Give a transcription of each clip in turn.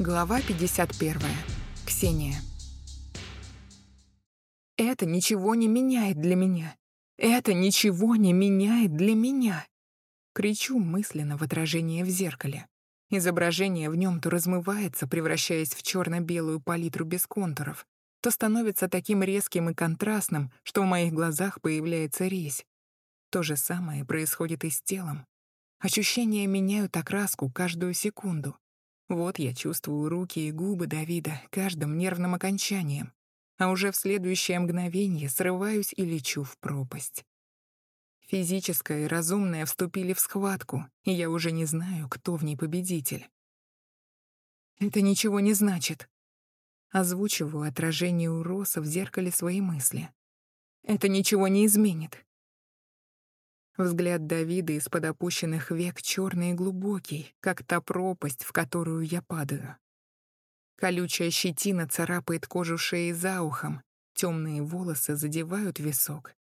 Глава 51. Ксения. Это ничего не меняет для меня. Это ничего не меняет для меня. Кричу мысленно в отражение в зеркале. Изображение в нем то размывается, превращаясь в черно-белую палитру без контуров, то становится таким резким и контрастным, что в моих глазах появляется резь. То же самое происходит и с телом. Ощущения меняют окраску каждую секунду. Вот я чувствую руки и губы Давида каждым нервным окончанием, а уже в следующее мгновение срываюсь и лечу в пропасть. Физическое и разумное вступили в схватку, и я уже не знаю, кто в ней победитель. Это ничего не значит. Озвучиваю отражение у в зеркале свои мысли. Это ничего не изменит. Взгляд Давида из-под опущенных век черный и глубокий, как та пропасть, в которую я падаю. Колючая щетина царапает кожу шеи за ухом, темные волосы задевают висок,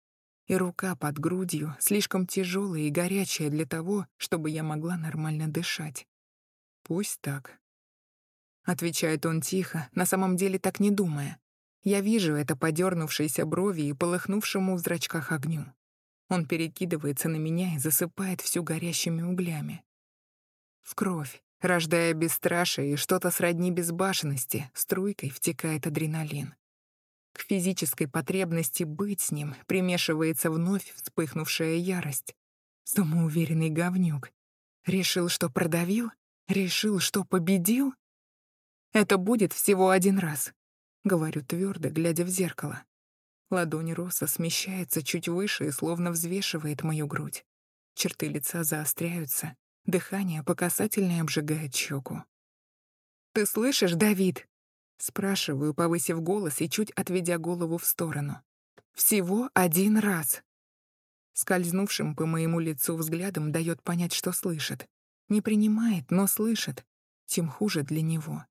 и рука под грудью слишком тяжелая и горячая для того, чтобы я могла нормально дышать. «Пусть так», — отвечает он тихо, на самом деле так не думая. Я вижу это подернувшейся брови и полыхнувшему в зрачках огню. Он перекидывается на меня и засыпает всю горящими углями. В кровь, рождая бесстрашие и что-то сродни безбашенности, струйкой втекает адреналин. К физической потребности быть с ним примешивается вновь вспыхнувшая ярость. Самоуверенный говнюк. Решил, что продавил? Решил, что победил? Это будет всего один раз, говорю твердо, глядя в зеркало. Ладонь Роса смещается чуть выше и словно взвешивает мою грудь. Черты лица заостряются, дыхание по касательной обжигает щеку. «Ты слышишь, Давид?» Спрашиваю, повысив голос и чуть отведя голову в сторону. «Всего один раз». Скользнувшим по моему лицу взглядом дает понять, что слышит. Не принимает, но слышит. Тем хуже для него.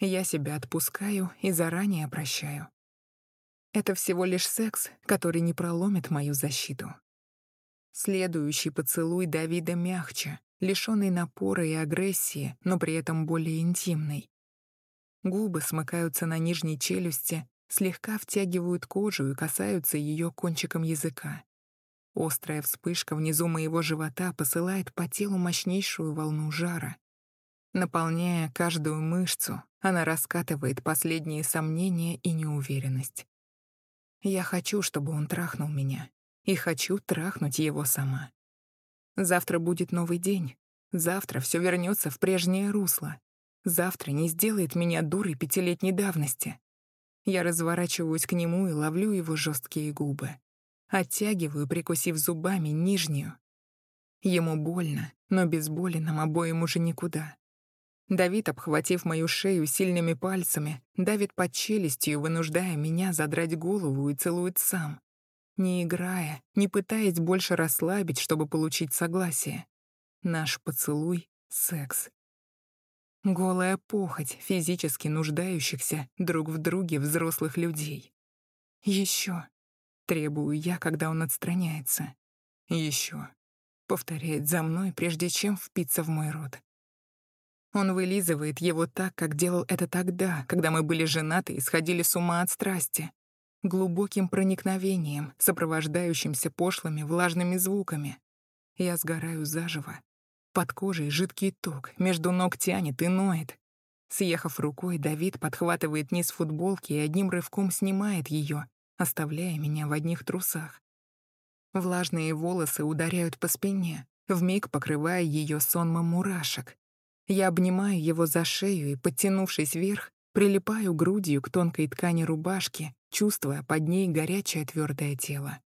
Я себя отпускаю и заранее прощаю. Это всего лишь секс, который не проломит мою защиту. Следующий поцелуй Давида мягче, лишённый напора и агрессии, но при этом более интимный. Губы смыкаются на нижней челюсти, слегка втягивают кожу и касаются ее кончиком языка. Острая вспышка внизу моего живота посылает по телу мощнейшую волну жара. Наполняя каждую мышцу, она раскатывает последние сомнения и неуверенность. Я хочу, чтобы он трахнул меня. И хочу трахнуть его сама. Завтра будет новый день. Завтра все вернется в прежнее русло. Завтра не сделает меня дурой пятилетней давности. Я разворачиваюсь к нему и ловлю его жесткие губы. Оттягиваю, прикусив зубами нижнюю. Ему больно, но без боли нам обоим уже никуда. Давид, обхватив мою шею сильными пальцами, давит под челюстью, вынуждая меня задрать голову и целует сам. Не играя, не пытаясь больше расслабить, чтобы получить согласие. Наш поцелуй — секс. Голая похоть физически нуждающихся друг в друге взрослых людей. Еще, требую я, когда он отстраняется. Еще, повторяет за мной, прежде чем впиться в мой рот. Он вылизывает его так, как делал это тогда, когда мы были женаты и сходили с ума от страсти. Глубоким проникновением, сопровождающимся пошлыми влажными звуками. Я сгораю заживо. Под кожей жидкий ток, между ног тянет и ноет. Съехав рукой, Давид подхватывает низ футболки и одним рывком снимает ее, оставляя меня в одних трусах. Влажные волосы ударяют по спине, вмиг покрывая ее сонмом мурашек. Я обнимаю его за шею и, подтянувшись вверх, прилипаю грудью к тонкой ткани рубашки, чувствуя под ней горячее твердое тело.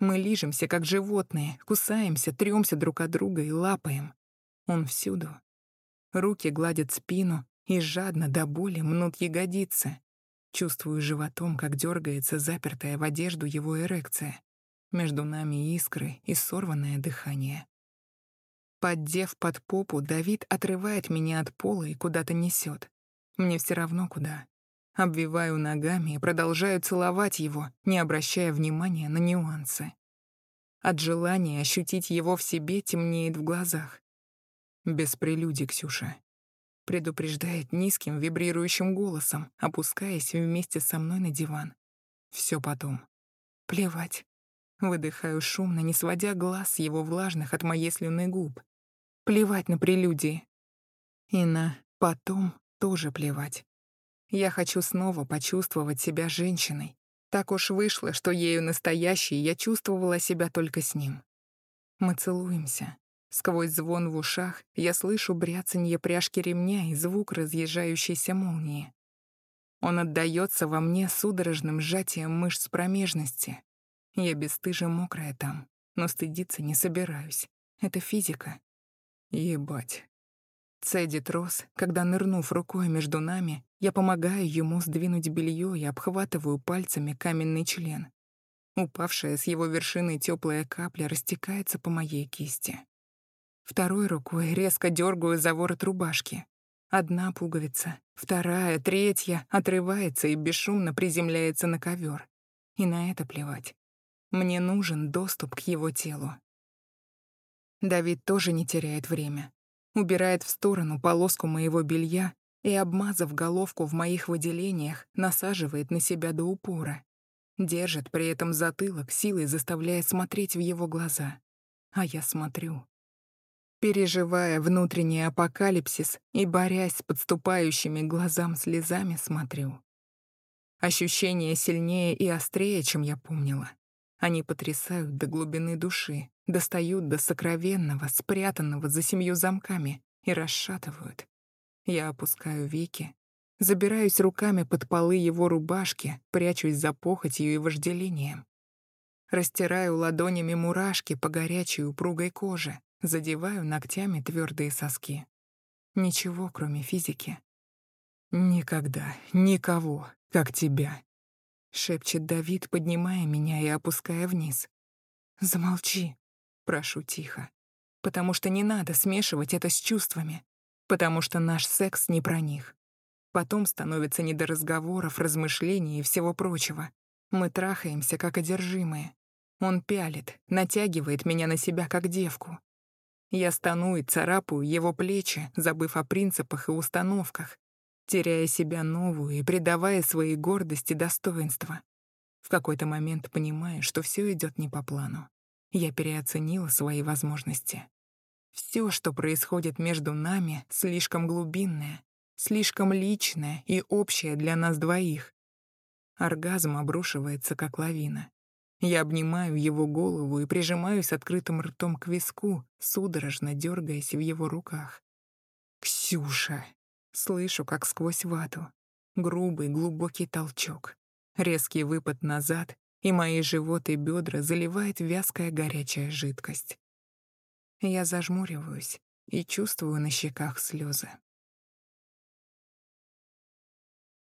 Мы лижемся, как животные, кусаемся, трёмся друг от друга и лапаем. Он всюду. Руки гладят спину и жадно до боли мнут ягодицы. Чувствую животом, как дергается запертая в одежду его эрекция. Между нами искры и сорванное дыхание. Поддев под попу, Давид отрывает меня от пола и куда-то несет. Мне все равно куда. Обвиваю ногами и продолжаю целовать его, не обращая внимания на нюансы. От желания ощутить его в себе темнеет в глазах. Без прелюдий, Ксюша. предупреждает низким вибрирующим голосом, опускаясь вместе со мной на диван. Все потом. Плевать. Выдыхаю шумно, не сводя глаз его влажных от моей слюны губ. Плевать на прелюдии. И на потом тоже плевать. Я хочу снова почувствовать себя женщиной. Так уж вышло, что ею настоящей я чувствовала себя только с ним. Мы целуемся. Сквозь звон в ушах я слышу бряцанье пряжки ремня и звук разъезжающейся молнии. Он отдаётся во мне судорожным сжатием мышц промежности. Я бесстыже мокрая там, но стыдиться не собираюсь. Это физика. Ебать. Цедит Рос, когда, нырнув рукой между нами, я помогаю ему сдвинуть белье и обхватываю пальцами каменный член. Упавшая с его вершины теплая капля растекается по моей кисти. Второй рукой резко дергаю за ворот рубашки. Одна пуговица, вторая, третья отрывается и бесшумно приземляется на ковер. И на это плевать. Мне нужен доступ к его телу. Давид тоже не теряет время. Убирает в сторону полоску моего белья и, обмазав головку в моих выделениях, насаживает на себя до упора. Держит при этом затылок, силой заставляя смотреть в его глаза. А я смотрю. Переживая внутренний апокалипсис и борясь с подступающими глазам слезами, смотрю. Ощущения сильнее и острее, чем я помнила. Они потрясают до глубины души, достают до сокровенного, спрятанного за семью замками и расшатывают. Я опускаю веки, забираюсь руками под полы его рубашки, прячусь за похотью и вожделением. Растираю ладонями мурашки по горячей упругой коже, задеваю ногтями твердые соски. Ничего, кроме физики. «Никогда, никого, как тебя», — шепчет Давид, поднимая меня и опуская вниз. «Замолчи», — прошу тихо, потому что не надо смешивать это с чувствами, потому что наш секс не про них. Потом становится не до разговоров, размышлений и всего прочего. Мы трахаемся, как одержимые. Он пялит, натягивает меня на себя, как девку. Я стану и царапаю его плечи, забыв о принципах и установках, теряя себя новую и предавая своей гордости достоинства. В какой-то момент понимаю, что все идет не по плану. Я переоценила свои возможности. Все, что происходит между нами, слишком глубинное, слишком личное и общее для нас двоих. Оргазм обрушивается, как лавина. Я обнимаю его голову и прижимаюсь открытым ртом к виску, судорожно дергаясь в его руках. «Ксюша!» Слышу, как сквозь вату. Грубый, глубокий толчок. Резкий выпад назад, и мои живот и бедра заливает вязкая горячая жидкость. Я зажмуриваюсь и чувствую на щеках слезы.